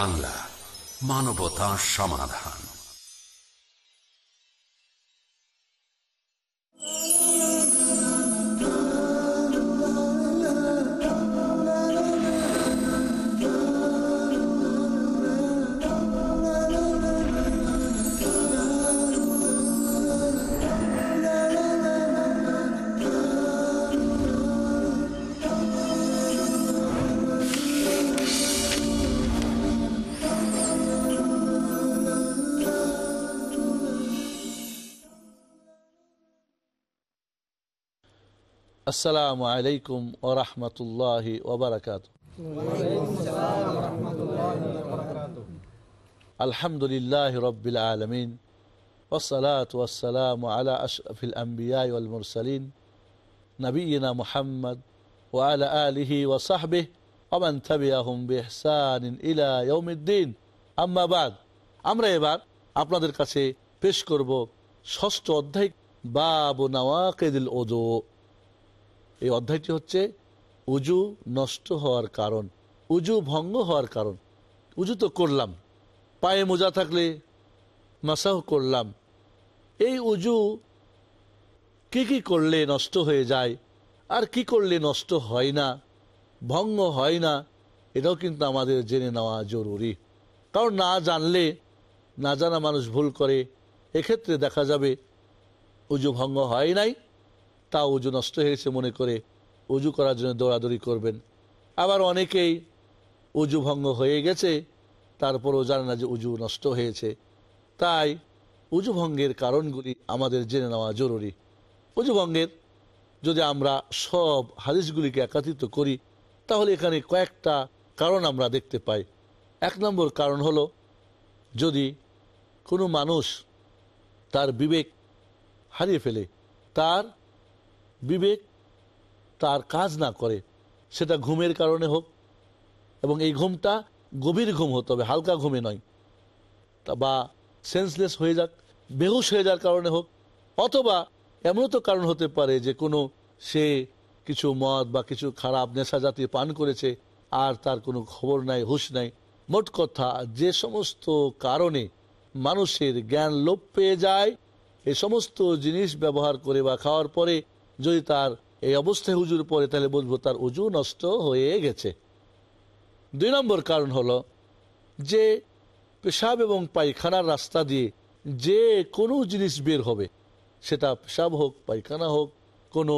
বাংলা মানবতা সমাধান। আসসালামু আলাইকুম ওরহমতুল্লাহ ওবরাকাত আলহামদুলিল্লাহ রবিল আলমিন ওসলাত আলা আশরফিল আম্বিয়া ওয়ালমুরসালিন নবীনা মুহাম্মদ ওয়ালা আলিহি ওসাহবিহ ওমান থাবিয়াহুম বিহসান ইলা ইয়ৌমিদ্দিন আম্মাবাদ আমরা এবার আপনাদের কাছে পেশ করব ষষ্ঠ অধ্যায় বাবু নওয়াকেদিল ওজো এই অধ্যায়টি হচ্ছে উজু নষ্ট হওয়ার কারণ, উজু ভঙ্গ হওয়ার কারণ। উজু তো করলাম, পায়ে মোজা থাকলে মাসাহ করলাম। এই উজু কি কি করলে নষ্ট হয়ে যায়, আর কি করলে নষ্ট হয় না, ভঙ্গ হয় না, এটাও কিন্তু আমাদের জেনে নেওয়া জরুরি। কারণ না জানলে, না জানা মানুষ ভুল করে, এক্ষেত্রে দেখা যাবে উজু ভঙ্গ হয় নাই তা উজু নষ্ট হয়েছে মনে করে উজু করার জন্য দৌড়াদৌড়ি করবেন। আবার অনেকেই উজু ভঙ্গ হয়ে গেছে, তারপরও জানে না যে উজু নষ্ট হয়েছে। তাই উজু ভঙ্গের কারণগুলি আমাদের জেনে নেওয়া জরুরি। উজু ভঙ্গের যদি আমরা সব হাদিসগুলিকে একাত্রিত করি, তাহলে এখানে কয়েকটা কারণ আমরা দেখতে পাই। এক নম্বর কারণ হলো, যদি কোনো মানুষ তার বিবেক হারিয়ে ফেলে, তার বিবেক তার কাজ না করে, সেটা ঘুমের কারণে হোক, এবং এই ঘুমটা গভীর ঘুম হতে হবে, হালকা ঘুমে নয়। বা সেন্সলেস হয়ে যাক, বেহুশ হয়ে যাওয়ার কারণে হোক, অথবা এমনও তো কারণ হতে পারে যে কোনো সে কিছু মদ বা কিছু খারাপ নেশা জাতীয় পান করেছে, আর তার কোনো খবর নাই, হুশ নাই। মোট কথা, যে সমস্ত কারণে মানুষের জ্ঞান লোপ পেয়ে যায় এই সমস্ত জিনিস ব্যবহার করে বা খাওয়ার পরে যদি তার এই অবস্থায় হুজুর পরে তাহলে বুঝব তার উজু নষ্ট হয়ে গেছে। দুই নম্বর কারণ হলো যে পেশাব এবং পায়খানার রাস্তা দিয়ে যে কোনো জিনিস বের হবে, সেটা পেশাব হোক, পায়খানা হোক, কোনো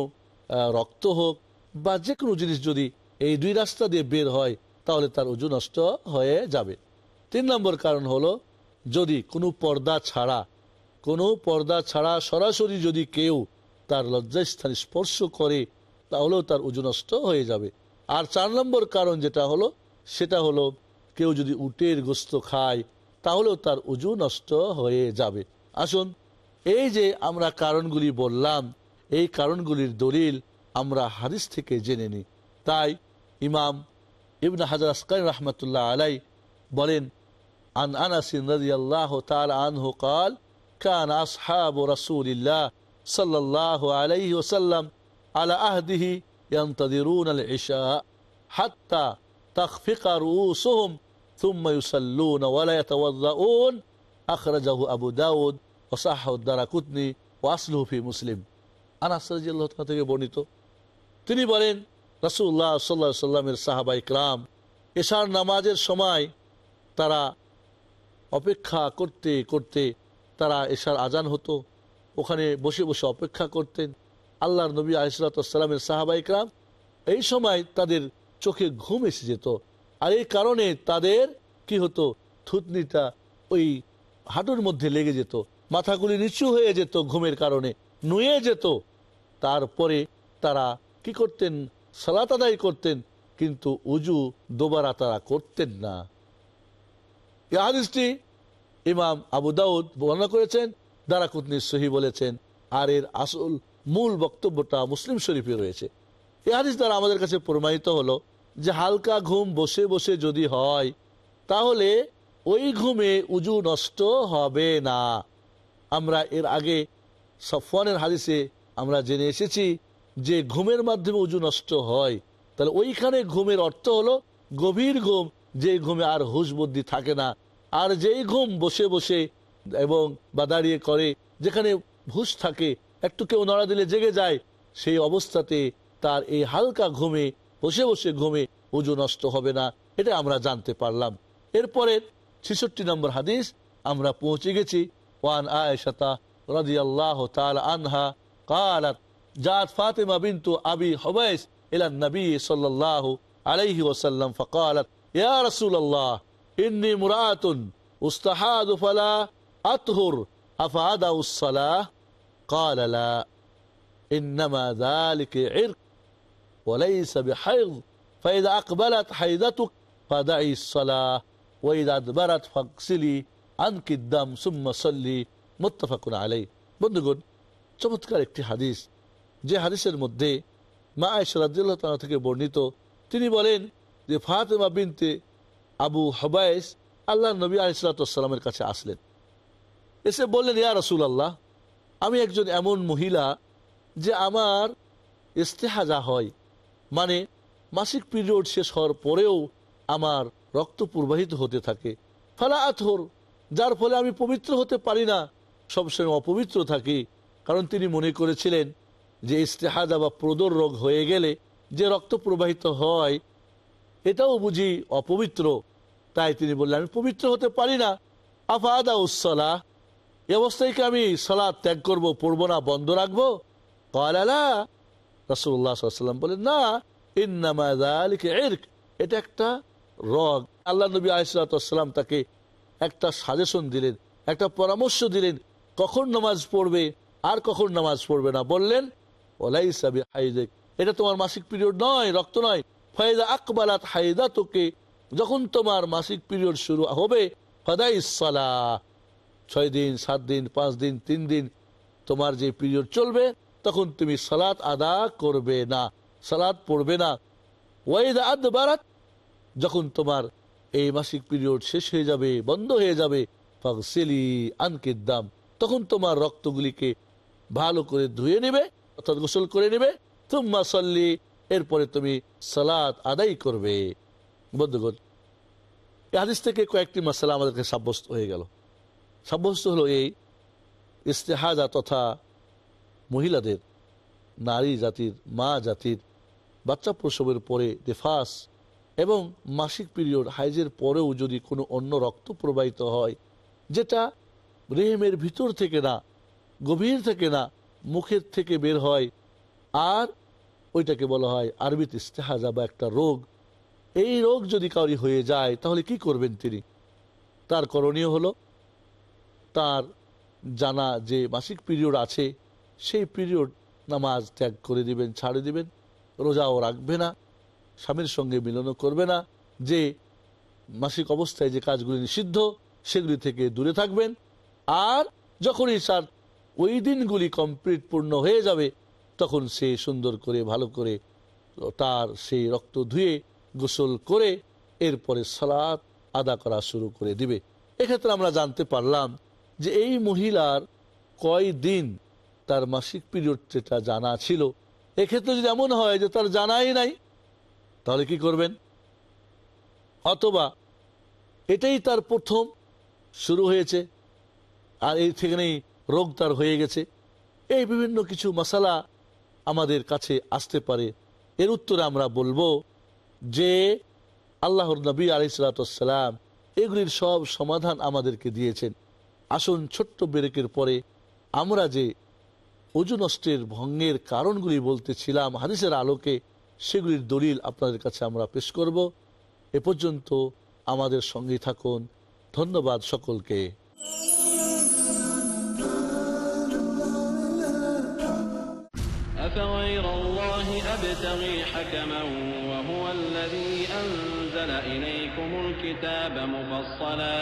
রক্ত হোক, বা যে কোনো জিনিস যদি এই দুই রাস্তা দিয়ে বের হয়, তাহলে তার উজু নষ্ট হয়ে যাবে। তিন নম্বর কারণ হলো যদি কোনো পর্দা ছাড়া, কোনো পর্দা ছাড়া সরাসরি যদি কেউ তার লজ্জাস্থানে স্পর্শ করে, তাহলেও তার উজু নষ্ট হয়ে যাবে। আর চার নম্বর কারণ যেটা হলো, সেটা হলো কেউ যদি উটের গোস্ত খায়, তাহলেও তার উজু নষ্ট হয়ে যাবে। আসুন, এই যে আমরা কারণগুলি বললাম, এই কারণগুলির দলিল আমরা হাদিস থেকে জেনে নিই। তাই ইমাম ইবন হাজার আসকান রহমতুল্লাহ আলাই বলেন, আন আনাসিন রাজিয়াল্লাহ আল্লাহ তাল আনহু কাল, কান আসহাব রসুলিল্লাহ الله صلى الله عليه وسلم على عهده ينتظرون العشاء حتى تخفق رؤوسهم ثم يصلون ولا يتوضؤون أخرجه أبو داود وصحه الدرقطني وأصله في مسلم আনাস রাজিয়াল্লাহ থেকে বর্ণিত তিনি বলেন রাসুল্লাহ সাল্লা সাল্লামের সাহাবা ইকরাম এশার নামাজের সময় তারা অপেক্ষা করতে করতে তারা এশার আজান হতো ওখানে বসে বসে অপেক্ষা করতেন আল্লাহর নবী আলিসাল্লামের সাহাবা ইকরাম। এই সময় তাদের চোখে ঘুম এসে যেত। আর এই কারণে তাদের কি হতো? থুতনিটা ওই হাঁটুর মধ্যে লেগে যেত। মাথাগুলি নিচু হয়ে যেত ঘুমের কারণে, নুয়ে যেত। তারপরে তারা কি করতেন? সালাত আদায় করতেন, কিন্তু উজু দোবারা তারা করতেন না। এই হাদিসটি ইমাম আবু দাউদ বর্ণনা করেছেন। দারাকুতনি সহি বলেছেন আর এর আসল মূল বক্তব্যটা মুসলিম শরীফে রয়েছে। এ হাদিস দ্বারা আমাদের কাছে প্রমাণিত হলো যে হালকা ঘুম বসে বসে যদি হয়, তাহলে ওই ঘুমে উজু নষ্ট হবে না। আমরা এর আগে সফওয়ানের হাদিসে আমরা জেনে এসেছি যে ঘুমের মাধ্যমে উজু নষ্ট হয়, তাহলে ওইখানে ঘুমের অর্থ হলো গভীর ঘুম যে ঘুমে আর হুশ বুদ্ধি থাকে না। আর যেই ঘুম বসে বসে এবং বা দাঁড়িয়ে করে, যেখানে হুশ থাকে, একটু কেউ নড়া দিলে জেগে যায়, সেই অবস্থাতে তার এই হালকা ঘুমে, বসে বসে ঘুমে উজু নষ্ট হবে না, এটা আমরা জানতে পারলাম। এরপরে ছেষট্টি নম্বর হাদিস, আমরা পৌঁছে গেছি। ওয়ান আয়সাতা রাজি আল্লাহ আনহা কালাত জাত ফাতেমা বিন্তু আবি হবাইস ইলান নবী সাল্লাহ আলাইহি ওসাল্লাম ফকালাত, ইয়া রসুল আল্লাহ ইন্নি মুরাতুন উস্তাহাদু ফালা فلا أطهر أفعدأ الصلاة قال لا إنما ذلك عرق وليس بحيض فإذا أقبلت حيضتك فدعي الصلاة وإذا أدبرت فاغسلي عنك الدم ثم صلي متفق عليه বন্ধুগণ চমৎকার একটি হাদিস যে হাদিসের মধ্যে মা আয়সরাদ্দুল্লাহ তালা থেকে বর্ণিত তিনি বলেন যে ফাতেমা বিনতে আবু হবাইস আল্লাহ নবী আলিসাল্লামের কাছে আসলেন এসে বললেন, ইয়া রসুল আল্লাহ আমি একজন এমন মহিলা যে আমার ইস্তেহাজা হয় মানে মাসিক পিরিয়ড শেষ হওয়ার পরেও আমার রক্ত প্রবাহিত হতে থাকে। ফালা আথর যার ফলে আমি পবিত্র হতে পারি না। সবসময় অপবিত্র থাকি, কারণ তিনি মনে করেছিলেন যে ইস্তেহাদা বা প্রদর রোগ হয়ে গেলে যে রক্ত প্রবাহিত হয়, এটাও বুঝি অপবিত্র। তাই তিনি বললেন, আমি পবিত্র হতে পারি না। আফাদা উসলা এ অবস্থায় কি আমি সালাদ ত্যাগ করব, পড়ব না, বন্ধ রাখব? কলালা রসুল্লাহ সাল্লাম বলেন, না এটা একটা রগ। আল্লাহ নবী আলিসাল্লাম তাকে একটা সাজেশন দিলেন, একটা পরামর্শ দিলেন, কখন নামাজ পড়বে, আর কখন নামাজ পড়বে না। বললেন ওলাই সাবি হাইদেক এটা তোমার মাসিক পিরিয়ড নয়, রক্ত নয়। ফায়দা আকবালাত হাইদা তোকে যখন তোমার মাসিক পিরিয়ড শুরু হবে ফাদাই সালা ছয় দিন, সাত দিন, পাঁচ দিন, তিন দিন তোমার যে পিরিয়ড চলবে, তখন তুমি সালাত আদা করবে না। সালাত পড়বে না। ওয়াইদা আদ বারাত যখন তোমার এই মাসিক পিরিয়ড শেষ হয়ে যাবে, বন্ধ হয়ে যাবে, ফাগসিলি আনকির দাম, তখন তোমার রক্তগুলিকে ভালো করে ধুয়ে নেবে, অর্থাৎ গোসল করে নেবে তুম্মা সল্লি, এরপরে তুমি সালাত আদায় করবে। বন্ধুগণ হাদিস থেকে কয়েকটি মশলা আমাদেরকে সাব্যস্ত হয়ে গেল। সাব্যস্ত হলো এই ইস্তেহাজা তথা মহিলাদের, নারী জাতির, মা জাতির, বাচ্চা প্রসবের পরে দেফাস এবং মাসিক পিরিয়ড, হাইজের পরেও যদি কোনো অন্য রক্ত প্রবাহিত হয়, যেটা রেহেমের ভিতর থেকে না, গভীর থেকে না, মুখের থেকে বের হয়, আর ওইটাকে বলা হয় আরবিত ইস্তেহাজা বা একটা রোগ, এই রোগ যদি কাউরি হয়ে যায়, তাহলে কি করবেন তিনি? তার করণীয় হলো তার জানা যে মাসিক পিরিয়ড আছে, সেই পিরিয়ড নামাজ ত্যাগ করে দিবেন, ছাড়ে দিবেন, রোজাও রাখবে না, স্বামীর সঙ্গে মিলনও করবে না, যে মাসিক অবস্থায় যে কাজগুলি নিষিদ্ধ, সেগুলি থেকে দূরে থাকবেন। আর যখনই তার ওই দিনগুলি কমপ্লিট পূর্ণ হয়ে যাবে, তখন সে সুন্দর করে, ভালো করে তার সেই রক্ত ধুয়ে গোসল করে এরপরে সালাত আদা করা শুরু করে দিবে। এক্ষেত্রে আমরা জানতে পারলাম যে এই মহিলার কয় দিন তার মাসিক পিরিয়ড যেটা জানা ছিল, এক্ষেত্রে যদি এমন হয় যে তার জানাই নাই, তাহলে কি করবেন? অথবা এটাই তার প্রথম শুরু হয়েছে, আর এই থেকেই রোগ তার হয়ে গেছে। এই বিভিন্ন কিছু মশালা আমাদের কাছে আসতে পারে। এর উত্তরে আমরা বলব যে আল্লাহর নবী আলিসালাম এগুলির সব সমাধান আমাদেরকে দিয়েছেন। আসুন ছোট্ট বেরেকের পরে আমরা যে ওজু নষ্টের ভঙ্গের কারণগুলি বলতেছিলাম হাদিসের আলোকে সেগুলির দলিল আপনাদের কাছে আমরা পেশ করব এ পর্যন্ত আমাদের সঙ্গে থাকুন ধন্যবাদ সকলকে أفغير الله أبتغي حكما وهو الذي أنزل إليكم الكتاب مفصلا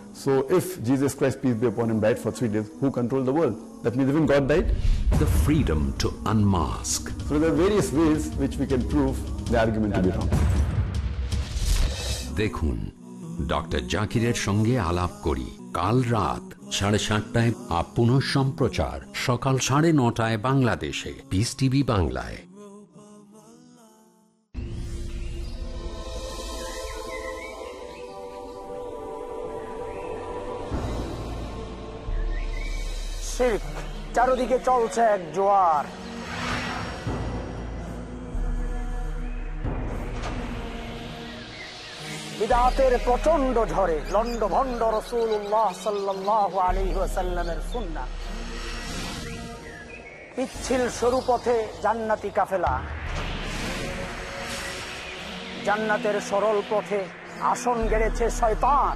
so if Jesus Christ, peace be upon him, died for three days, who controlled the world? That means even God died? The freedom to unmask. So there are various ways which we can prove the argument to be wrong. দেখুন doctor জাকিরের সঙ্গে আলাপ করি কাল রাত সাড়ে সাতটায় up সম্প্রচার সকাল সাড়ে নটায় বাংলাদেশে পিস টিভি বাংলায় শির্ক চারদিকে চলছে এক জোয়ার। বিদাতের প্রচণ্ড ঝড়ে লন্ড ভন্ড রসুল্লাহ সাল্লাহ আলী সাল্লামের সুন্না পিচ্ছিল সরু পথে জান্নাতি কাফেলা। জান্নাতের সরল পথে আসন গেড়েছে শয়তান।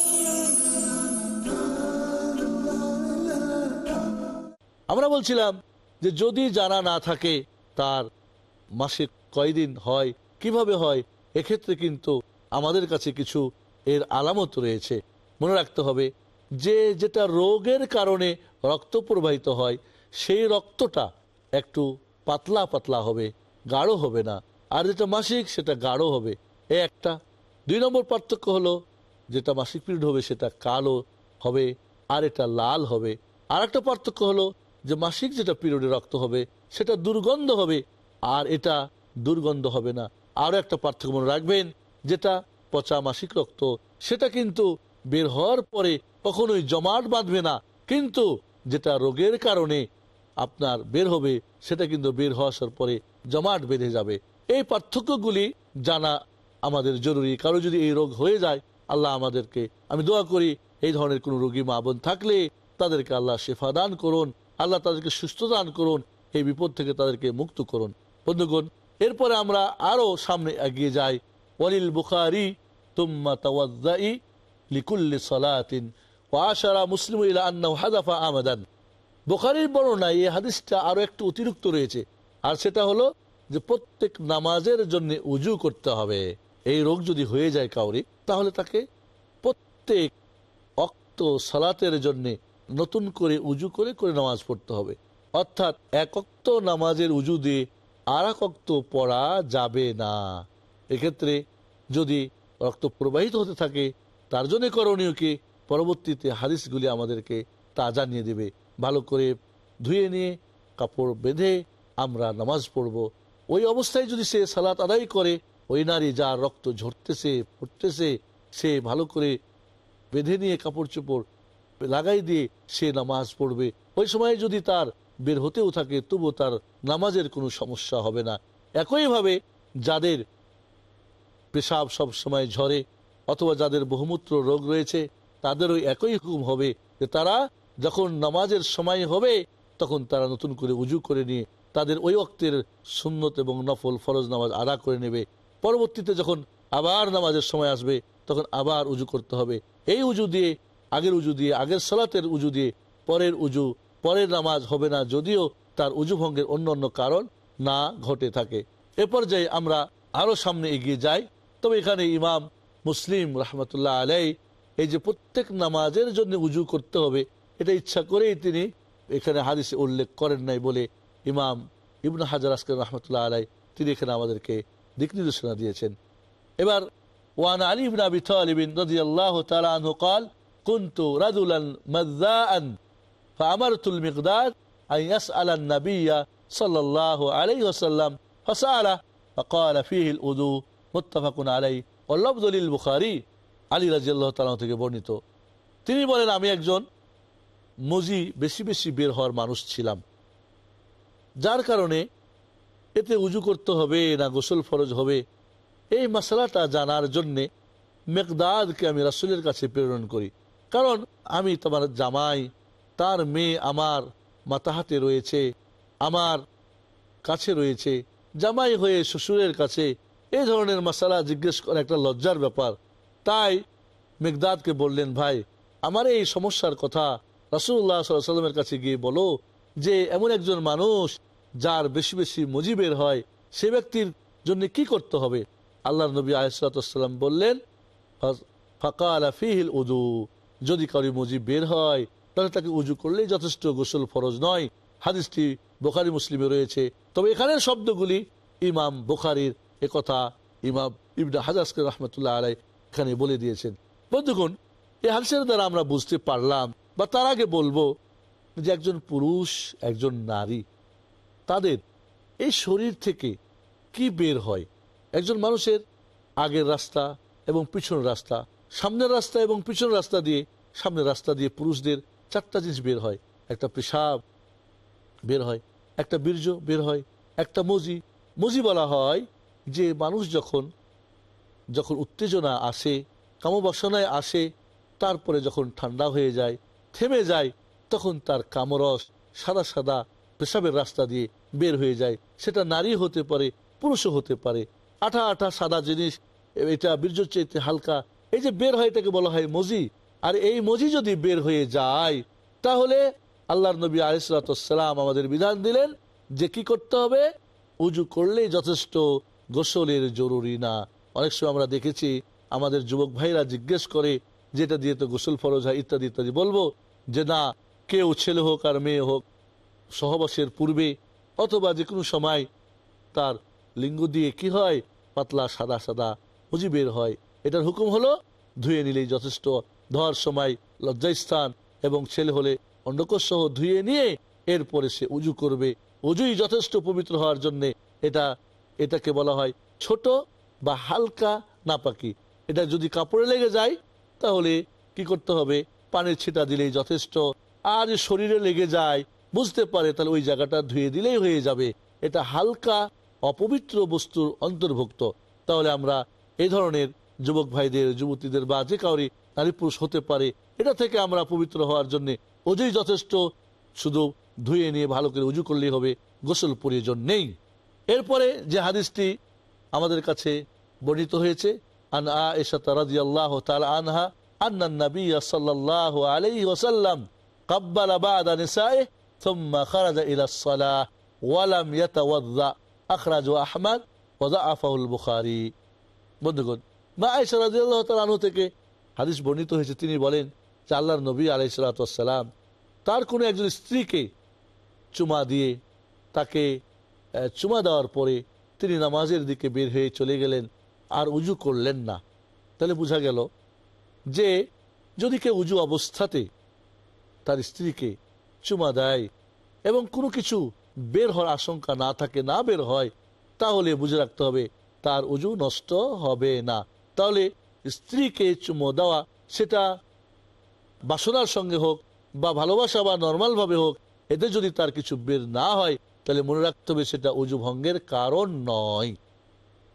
আমরা বলছিলাম যে যদি জানা না থাকে তার মাসে কয়দিন হয়, কীভাবে হয়, এক্ষেত্রে কিন্তু আমাদের কাছে কিছু এর আলামত রয়েছে। মনে রাখতে হবে, যে যেটা রোগের কারণে রক্ত প্রবাহিত হয়, সেই রক্তটা একটু পাতলা পাতলা হবে, গাঢ় হবে না। আর যেটা মাসিক, সেটা গাঢ় হবে। এ একটা। দুই নম্বর পার্থক্য হলো, যেটা মাসিক পিরিয়ড হবে, সেটা কালো হবে, আর এটা লাল হবে। আর একটা পার্থক্য হলো যে মাসিক যেটা পিরিয়ডে রক্ত হবে, সেটা দুর্গন্ধ হবে, আর এটা দুর্গন্ধ হবে না। আরও একটা পার্থক্য মনে রাখবেন, যেটা পচা মাসিক রক্ত, সেটা কিন্তু বের হওয়ার পরে কখনোই জমাট বাঁধবে না। কিন্তু যেটা রোগের কারণে আপনার বের হবে, সেটা কিন্তু বের হওয়ার পরে জমাট বেঁধে যাবে। এই পার্থক্যগুলি জানা আমাদের জরুরি। কারও যদি এই রোগ হয়ে যায়, আল্লাহ আমাদেরকে, আমি দোয়া করি, এই ধরনের কোনো রোগী মা বোন থাকলে তাদেরকে আল্লাহ শেফা দান করুন। আল্লাহ তাদেরকে সুস্থ দান করুন, এই বিপদ থেকে তাদেরকে মুক্ত করুন। বন্ধুগণ, এরপরে আমরা আরও সামনে এগিয়ে যাই। ওয়ালিল বুখারি, তুম্মা তাওয়াদ্দাই লিকুল্লি সালাতিন ওয়াশারা মুসলিম ইলা আন্নাহু হাযাফা আমাদান। বুখারীর বর্ণনায় এই হাদিসটা আরও একটু অতিরিক্ত রয়েছে, আর সেটা হলো যে প্রত্যেক নামাজের জন্য উজু করতে হবে। এই রোগ যদি হয়ে যায় কাউরি, তাহলে তাকে প্রত্যেক অক্ত সালাতের জন্য নতুন করে উজু করে করে নামাজ পড়তে হবে। অর্থাৎ এক অক্ত নামাজের উজু দিয়ে আর একক্ত পড়া যাবে না। এক্ষেত্রে যদি রক্ত প্রবাহিত হতে থাকে, তার জন্য করণীয় কি? পরবর্তীতে হাদিসগুলি আমাদেরকে তা জানিয়ে দেবে। ভালো করে ধুয়ে নিয়ে কাপড় বেঁধে আমরা নামাজ পড়ব। ওই অবস্থায় যদি সে সালাত আদায় করে, ওই নারী যার রক্ত ঝরতেছে, পড়তেছে, সে ভালো করে বেঁধে নিয়ে কাপড় চোপড় লাগাই দিয়ে সে নামাজ পড়বে। ওই সময় যদি তার বের হতেও থাকে, তবু তার নামাজের কোনো সমস্যা হবে না। একইভাবে যাদের পেশাব সব সময় ঝরে অথবা যাদের বহুমূত্র রোগ রয়েছে, তাদেরও একই হুকুম হবে যে তারা যখন নামাজের সময় হবে, তখন তারা নতুন করে উজু করে নিয়ে তাদের ওই অক্তের সুন্নত এবং নফল ফরজ নামাজ আদা করে নেবে। পরবর্তীতে যখন আবার নামাজের সময় আসবে, তখন আবার উজু করতে হবে। এই উজু দিয়ে আগের উজু দিয়ে, আগের সলাতের উজু দিয়ে পরের উজু, পরের নামাজ হবে না যদিও তার উজু ভঙ্গের অন্য অন্য কারণ না ঘটে থাকে। এ পর্যায়ে আমরা আরও সামনে এগিয়ে যাই। তবে এখানে ইমাম মুসলিম রহমতুল্লাহ আলাই এই যে প্রত্যেক নামাজের জন্য উজু করতে হবে, এটা ইচ্ছা করেই তিনি এখানে হাদিসে উল্লেখ করেন নাই বলে ইমাম ইবন হাজার আসকান রহমতুল্লাহ আলাই তিনি এখানে আমাদেরকে দিক নির্দেশনা দিয়েছেন। এবার ওয়ান আলী ইবিন আবি তালিবিন রাজি আল্লাহ তালা কাল كنت رجلا مذاء فأمرت المقداد أن يسأل النبي صلى الله عليه وسلم فسأله فقال فيه الأذو متفق عليه واللفظ للبخاري আলী রাজিয়াল্লাহ তালা থেকে বর্ণিত তিনি বলেন আমি একজন মজি বেশি বেশি বের হওয়ার মানুষ ছিলাম যার কারণে এতে উজু করতে হবে না গোসল ফরজ হবে এই মশলাটা জানার জন্যে মেকদাদকে আমি রাসুলের কাছে প্রেরণ করি কারণ আমি তোমার জামাই, তার মেয়ে আমার মাতাহাতে রয়েছে, আমার কাছে রয়েছে। জামাই হয়ে শ্বশুরের কাছে এই ধরনের মশালা জিজ্ঞেস করা একটা লজ্জার ব্যাপার। তাই মেঘদাদকে বললেন, ভাই, আমার এই সমস্যার কথা রাসুল্লাহ সাল্লামের কাছে গিয়ে বলো যে, এমন একজন মানুষ যার বেশি বেশি মজিবের হয়, সে ব্যক্তির জন্য কি করতে হবে? আল্লাহ নবী আলিসাল্লাম বললেন ফাঁকা আলা ফিহিল উদু যদি কারি মজিব বের হয়, তাহলে তাকে উজু করলেই যথেষ্ট গোসল ফরজ নয়। হাদিসটি বোখারি, মুসলিমে রয়েছে। তবে এখানের শব্দগুলি ইমাম বোখারির একথা ইমাম ইবনা হাজাসকে রহমতুল্লাহ আলাই এখানে বলে দিয়েছেন। বন্ধুগণ এই হাদিসের দ্বারা আমরা বুঝতে পারলাম বা তার আগে বলব যে একজন পুরুষ, একজন নারী, তাদের এই শরীর থেকে কি বের হয়? একজন মানুষের আগের রাস্তা এবং পিছনের রাস্তা সামনের রাস্তা এবং পিছনের রাস্তা দিয়ে, সামনের রাস্তা দিয়ে পুরুষদের চারটা জিনিস বের হয়। একটা পেশাব বের হয়, একটা বীর্য বের হয়, একটা মজি। মজি বলা হয় যে মানুষ যখন যখন উত্তেজনা আসে, কামবাসনায় আসে, তারপরে যখন ঠান্ডা হয়ে যায়, থেমে যায়, তখন তার কামরস সাদা সাদা পেশাবের রাস্তা দিয়ে বের হয়ে যায়। সেটা নারী হতে পারে, পুরুষও হতে পারে। আঠা আঠা সাদা জিনিস, এটা বীর্য চাইতে হালকা এই যে বের হয় তাকে বলা হয় মজি। আর এই মজি যদি বের হয়ে যায়, তাহলে আল্লাহর নবী আলিসালাম আমাদের বিধান দিলেন যে কি করতে হবে? উজু করলেই যথেষ্ট, গোসলের জরুরি না। অনেক সময় আমরা দেখেছি, আমাদের যুবক ভাইরা জিজ্ঞেস করে, যেটা দিয়ে তো গোসল ফরজ হয়, ইত্যাদি ইত্যাদি। বলব যে না, কেউ ছেলে হোক আর মেয়ে হোক, সহবাসের পূর্বে অথবা যে কোনো সময় তার লিঙ্গ দিয়ে কি হয়? পাতলা সাদা সাদা উজি বের হয়। এটার হুকুম হলো, ধুয়ে নিলেই যথেষ্ট। ধোয়ার সময় লজ্জাস্থান এবং ছেলে হলে অন্ডকোষ সহ ধুয়ে নিয়ে এরপরে সে উজু করবে। উজুই যথেষ্ট পবিত্র হওয়ার জন্যে এটা, এটাকে বলা হয় ছোট বা হালকা নাপাকি। এটা যদি কাপড়ে লেগে যায়, তাহলে কি করতে হবে? পানির ছিটা দিলেই যথেষ্ট। আর শরীরে লেগে যায়, বুঝতে পারে তাহলে ওই জায়গাটা ধুয়ে দিলেই হয়ে যাবে। এটা হালকা, অপবিত্র বস্তুর অন্তর্ভুক্ত। তাহলে আমরা এই ধরনের যুবক ভাইদের যুবতীদের বা যে কাউরি নারী পুরুষ হতে পারে এটা থেকে আমরা পবিত্র হওয়ার জন্য অজুই যথেষ্ট শুধু ধুয়ে নিয়ে ভালো করে উজু করলেই হবে গোসল প্রয়োজন নেই এরপরে যে হাদিসটি আমাদের কাছে বর্ণিত হয়েছে আন আয়েশা রাদিয়াল্লাহু তাআলা আনহা আন্না নবী সাল্লাল্লাহু আলাইহি ওয়াসাল্লাম قبل بعد نسائه ثم خرج الى الصلاه ولم يتوضا اخرجه احمد وضعفه البخاري বন্ধুগণ মা আয়েশা রাদিয়াল্লাহু তাআলা আনহু থেকে হাদিস বর্ণিত হয়েছে। তিনি বলেন যে আল্লাহর নবী আলাইহিস সালাম তার কোনো একজন স্ত্রীকে চুমা দিয়ে তাকে চুমা দেওয়ার পরে তিনি নামাজের দিকে বের হয়ে চলে গেলেন আর উজু করলেন না। তাহলে বোঝা গেল যে যদি কেউ উজু অবস্থাতে তার স্ত্রীকে চুমা দেয় এবং কোনো কিছু বের হওয়ার আশঙ্কা না থাকে, না বের হয়, তাহলে বুঝে রাখতে হবে তার উজু নষ্ট হবে না। তাহলে স্ত্রীকে চুমো দেওয়া সেটা বাসনার সঙ্গে হোক বা ভালোবাসা বা নর্মালভাবে হোক, এতে যদি তার কিছু বের না হয়, তাহলে মনে রাখতে হবে সেটা উজু ভঙ্গের কারণ নয়।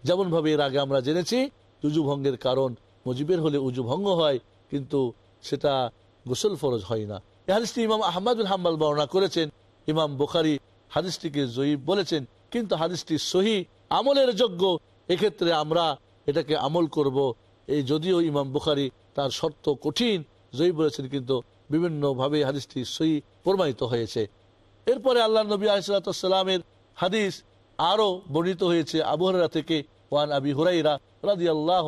যেমনভাবে এর আগে আমরা জেনেছি উজু ভঙ্গের কারণ মুজিবের হলে উজু ভঙ্গ হয়, কিন্তু সেটা গোসল ফরজ হয় না। এই হাদিসটি ইমাম আহমদুল হাম্বাল বর্ণনা করেছেন, ইমাম বুখারি হাদিসটিকে জয়ীব বলেছেন, কিন্তু হাদিসটি সহি আমলের যোগ্য। এক্ষেত্রে আমরা এটাকে আমল করব। এই যদিও ইমাম বুখারি তার শর্ত কঠিন, জয়ী বলেছেন, কিন্তু বিভিন্নভাবে হাদিসটি সই প্রমাণিত হয়েছে। এরপরে আল্লাহ নবী আসালাতামের হাদিস আরও বর্ণিত হয়েছে আবহরা থেকে ওয়ান আবি হুরাইরা রাজি আল্লাহ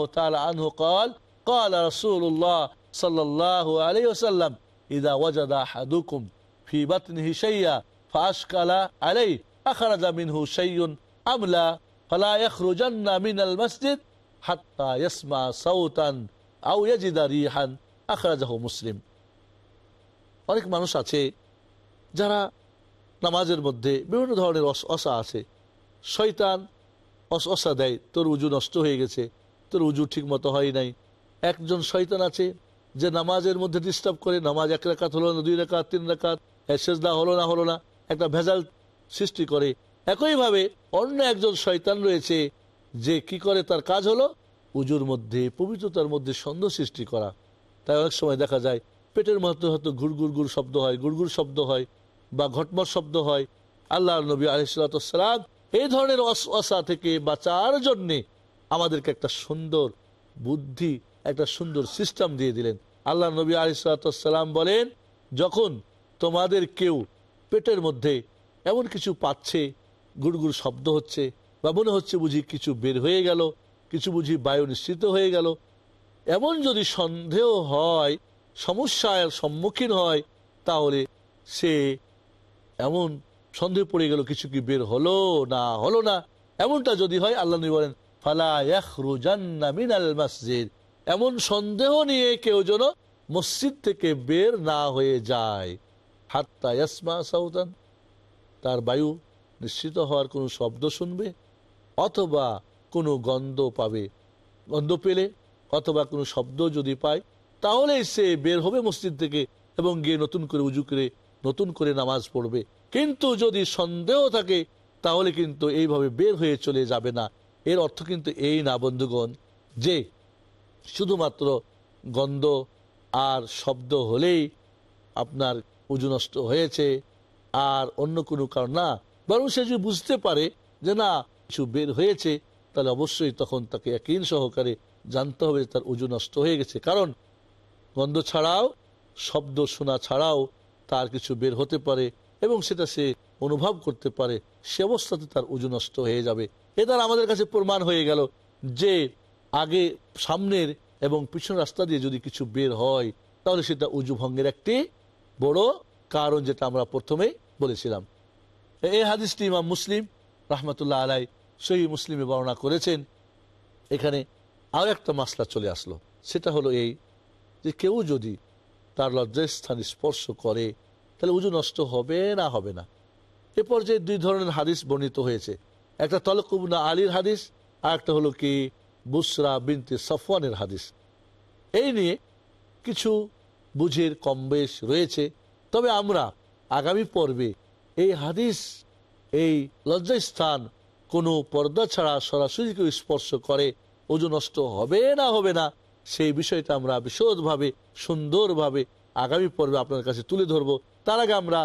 আনহু কাল কাল রসুল্লাহ সাল্লাহ আলি ওসাল্লাম ইদা ওয়াজাদা হাদুকুম ফি বাতনি হিসাইয়া ফাশকালা আলাই আখারাজা মিনহু সৈয়ুন আমলা, ফালা ইখরুজান্না মিনাল মসজিদ হাত্তা সাউতান মুসলিম। অনেক মানুষ আছে যারা নামাজের মধ্যে বিভিন্ন ধরনের অসা আছে। শয়তান অসা দেয়, তোর উজু নষ্ট হয়ে গেছে, তোর উজু ঠিক মতো হয় নাই। একজন শয়তান আছে যে নামাজের মধ্যে ডিস্টার্ব করে, নামাজ এক রেখাত হলো না, দুই রেখাত তিন রেখাত দা হলো না হলো না, একটা ভেজাল সৃষ্টি করে। একইভাবে অন্য একজন শয়তান রয়েছে যে কি করে তার কাজ হলো? উজুর মধ্যে, পবিত্রতার মধ্যে সন্দেহ সৃষ্টি করা। তাই অনেক সময় দেখা যায়, পেটের মধ্যে হয়তো গুড়গুড় গুড় শব্দ হয় গুড়গুড় শব্দ হয়, বা ঘটমট শব্দ হয়। আল্লাহ নবী আলিসালাম এই ধরনের অসা থেকে বাঁচার জন্যে আমাদেরকে একটা সুন্দর বুদ্ধি, একটা সুন্দর সিস্টেম দিয়ে দিলেন। আল্লাহ নবী আলিসালাম বলেন, যখন তোমাদের কেউ পেটের মধ্যে এমন কিছু পাচ্ছে গুড়গুড় শব্দ হচ্ছে বা মনে হচ্ছে বুঝি কিছু বের হয়ে গেল, কিছু বুঝি বায়ু নিশ্চিত হয়ে গেল। এমন যদি সন্দেহ হয়, সমস্যার সম্মুখীন হয়, তাহলে সে এমন সন্দেহ পড়ে গেল কিছু কি বের হলো না হলো না। এমনটা যদি হয়, আল্লাহ নবী বলেন, ফালা মিনাল মসজিদ। এমন সন্দেহ নিয়ে কেউ যেন মসজিদ থেকে বের না হয়ে যায়। হাত্তা ইয়াসমা সাউতান। তার বায়ু নিশ্চিত হওয়ার কোনো শব্দ শুনবে? অথবা কোনো গন্ধ পাবে। গন্ধ পেলে অথবা কোনো শব্দ যদি পায় তাহলে সে বের হবে মসজিদ থেকে এবং গিয়ে নতুন করে উজু করে, নতুন করে নামাজ পড়বে। কিন্তু যদি সন্দেহ থাকে, তাহলে কিন্তু এইভাবে বের হয়ে চলে যাবে না। এর অর্থ কিন্তু এই না, বন্ধুগণ, যে শুধুমাত্র গন্ধ আর শব্দ হলেই আপনার উজু নষ্ট হয়েছে, আর অন্য কোনো কারণ না। বরং সে যদি বুঝতে পারে যে না কিছু বের হয়েছে, তাহলে অবশ্যই তখন তাকে একই সহকারে জানতে হবে তার উজু নষ্ট হয়ে গেছে। কারণ গন্ধ ছাড়াও, শব্দ শোনা ছাড়াও তার কিছু বের হতে পারে এবং সেটা সে অনুভব করতে পারে। সে অবস্থাতে তার উজু নষ্ট হয়ে যাবে। এ দ্বারা আমাদের কাছে প্রমাণ হয়ে গেল যে আগে সামনের এবং পিছন রাস্তা দিয়ে যদি কিছু বের হয়, তাহলে সেটা উজু ভঙ্গের একটি বড় কারণ যেটা আমরা প্রথমেই বলেছিলাম। এই হাদিসটি ইমাম মুসলিম রহমতুল্লাহ আলাই সহি মুসলিমে বর্ণনা করেছেন, এখানে আরও একটা মাসলা চলে আসলো। সেটা হলো এই যে কেউ যদি তার লজ্জায় লজ্জাস্থান স্পর্শ করে, তাহলে উজু নষ্ট হবে না হবে না। এ পর্যায়ে দুই ধরনের হাদিস বর্ণিত হয়েছে। একটা তলকুবনা আলীর হাদিস, আর একটা হলো কি বুসরা বিনতে সফওয়ানের হাদিস। এই নিয়ে কিছু বুঝের কম বেশ রয়েছে। তবে আমরা আগামী পর্বে এই হাদিস, এই লজ্জাস্থান কোনো পর্দা ছাড়া সরাসরি কেউ স্পর্শ করে ওজু নষ্ট হবে না হবে না, সেই বিষয়টা আমরা বিশদভাবে, সুন্দরভাবে আগামী পর্বে আপনার কাছে তুলে ধরবো। তার আগে আমরা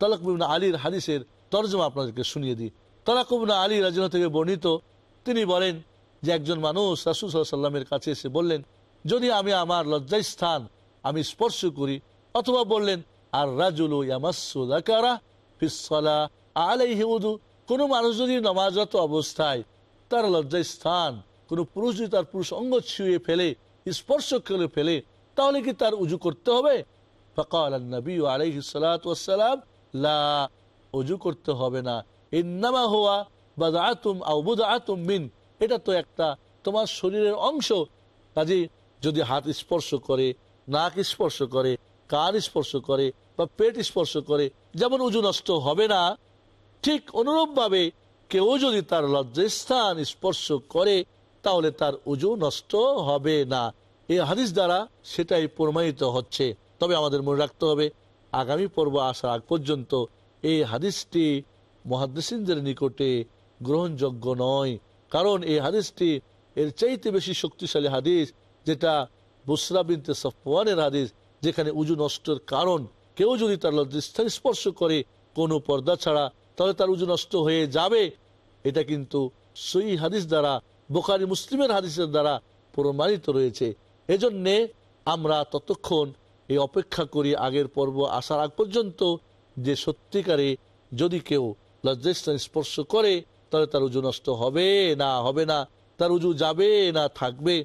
তালাকুবিন আলীর হাদিসের তর্জমা আপনাদেরকে শুনিয়ে দিই। তালাকুবিন আলী রাজন থেকে বর্ণিত, তিনি বলেন যে একজন মানুষ রাসুল সাল্লামের কাছে এসে বললেন, যদি আমি আমার লজ্জায় স্থান আমি স্পর্শ করি, অথবা বললেন, আর রাজুল ইয়ামাসুদাকারা ফিসলা আলাইহি উদু কোনো মানুষ যদি নমাজরত অবস্থায় তার লজ্জাস্থান কোনো পুরুষ যদি তার পুরুষ অঙ্গ ছুঁয়ে ফেলে, স্পর্শ করে ফেলে, তাহলে কি তার উজু করতে হবে? উজু করতে হবে না। ইন্নামা হওয়া বাদাতুম আতুম মিন। এটা তো একটা তোমার শরীরের অংশ। কাজে যদি হাত স্পর্শ করে, নাক স্পর্শ করে, কান স্পর্শ করে বা পেট স্পর্শ করে, যেমন উজু নষ্ট হবে না ঠিক অনুরূপভাবে কেউ যদি তার লজ্জাস্থান স্পর্শ করে, তাহলে তার উজু নষ্ট হবে না। এই হাদিস দ্বারা সেটাই প্রমাণিত হচ্ছে। তবে আমাদের মনে রাখতে হবে, আগামী পর্ব আসার আগ পর্যন্ত এই হাদিসটি মহাদিসিনদের নিকটে গ্রহণযোগ্য নয়। কারণ এই হাদিসটি এর চাইতে বেশি শক্তিশালী হাদিস, যেটা বুসরা বিনতে সফওয়ানের হাদিস, যেখানে উজু নষ্টের কারণ, কেউ যদি তার লজ্জাস্থান স্পর্শ করে, কোনো পর্দা ছাড়া তাহলে তার উজু নষ্ট হয়ে যাবে। এটা কিন্তু সই হাদিস দ্বারা, বোখারি মুসলিমের হাদিসের দ্বারা প্রমাণিত রয়েছে। এজন্যে আমরা ততক্ষণ এই অপেক্ষা করি আগের পর্ব আসার আগ পর্যন্ত যে সত্যিকারে যদি কেউ লজ্জাস্থান স্পর্শ করে, তাহলে তার উজু নষ্ট হবে না হবে না। তার উজু যাবে না, থাকবে।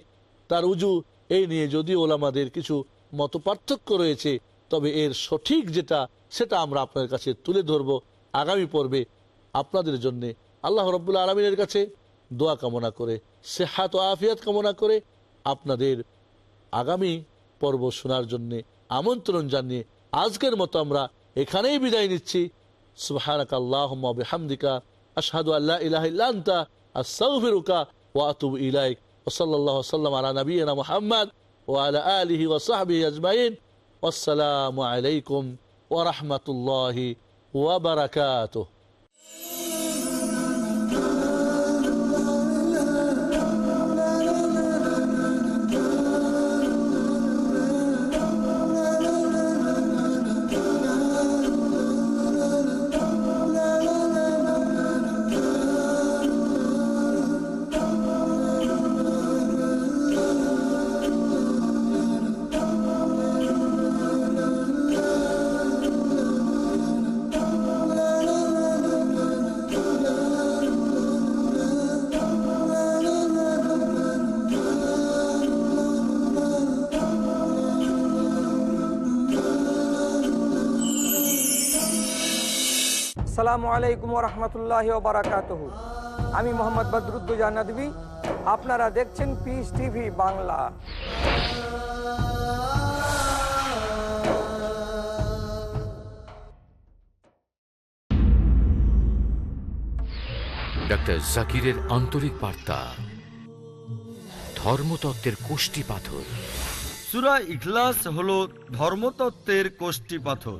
তার উজু এই নিয়ে যদিও ওলামাদের কিছু মত পার্থক্য রয়েছে, তবে এর সঠিক যেটা, সেটা আমরা আপনার কাছে তুলে ধরব। আগামী পর্বে আপনাদের জন্য আল্লাহ রব্বুল্লা আলমিনের কাছে দোয়া কামনা করে, সেহাত ও আফিয়াত কামনা করে আপনাদের আগামী পর্ব শোনার জন্যে আমন্ত্রণ জানিয়ে আজকের মতো আমরা এখানেই বিদায় নিচ্ছি। সুবহানাক আল্লাহুম্মা বিহামদিকা, আশহাদু রাহমাতুল্লাহি আসসালামু আলাইকুম রহমতুল্লাহ বারাকাত আমি মোহাম্মদ বদরুদ্দুজা নদী আপনারা দেখছেন পিস টিভি বাংলা। ডক্টর জাকিরের আন্তরিক বার্তা। ধর্মতত্ত্বের কোষ্টি পাথর। সুরা ইখলাস হল ধর্মতত্ত্বের কোষ্টি পাথর।